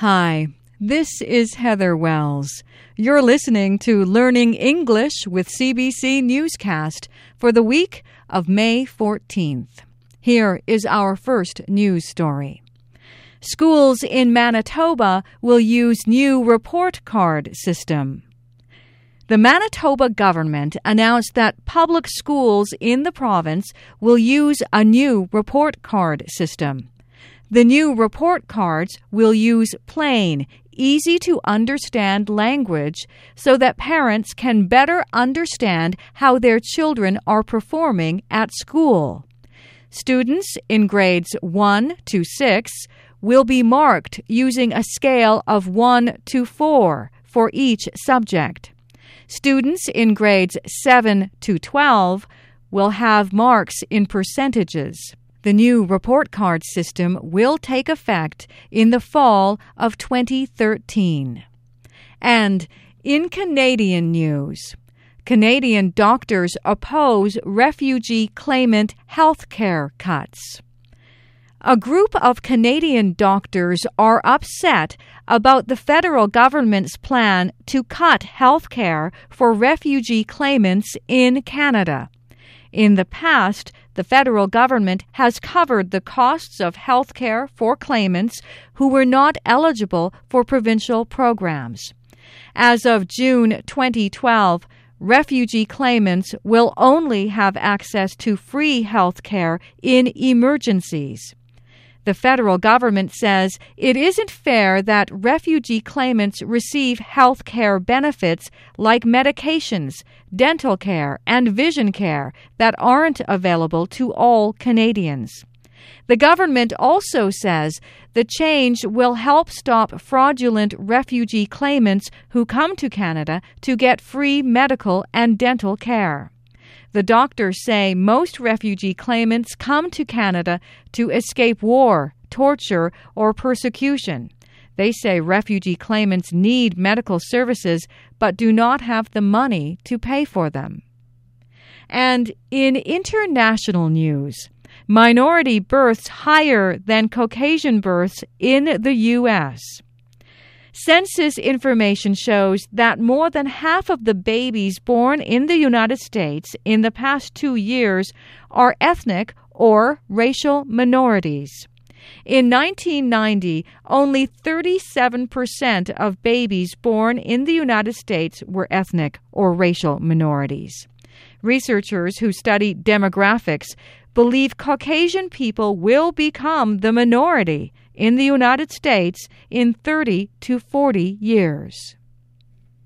Hi, this is Heather Wells. You're listening to Learning English with CBC Newscast for the week of May 14th. Here is our first news story. Schools in Manitoba will use new report card system. The Manitoba government announced that public schools in the province will use a new report card system. The new report cards will use plain, easy to understand language so that parents can better understand how their children are performing at school. Students in grades 1 to 6 will be marked using a scale of 1 to 4 for each subject. Students in grades 7 to 12 will have marks in percentages. The new report card system will take effect in the fall of 2013. And in Canadian news, Canadian doctors oppose refugee claimant health care cuts. A group of Canadian doctors are upset about the federal government's plan to cut health care for refugee claimants in Canada. In the past, the federal government has covered the costs of health care for claimants who were not eligible for provincial programs. As of June 2012, refugee claimants will only have access to free health care in emergencies. The federal government says it isn't fair that refugee claimants receive health care benefits like medications, dental care, and vision care that aren't available to all Canadians. The government also says the change will help stop fraudulent refugee claimants who come to Canada to get free medical and dental care. The doctors say most refugee claimants come to Canada to escape war, torture, or persecution. They say refugee claimants need medical services but do not have the money to pay for them. And in international news, minority births higher than Caucasian births in the U.S. Census information shows that more than half of the babies born in the United States in the past two years are ethnic or racial minorities. In 1990, only 37% of babies born in the United States were ethnic or racial minorities. Researchers who study demographics believe Caucasian people will become the minority in the United States in 30 to 40 years.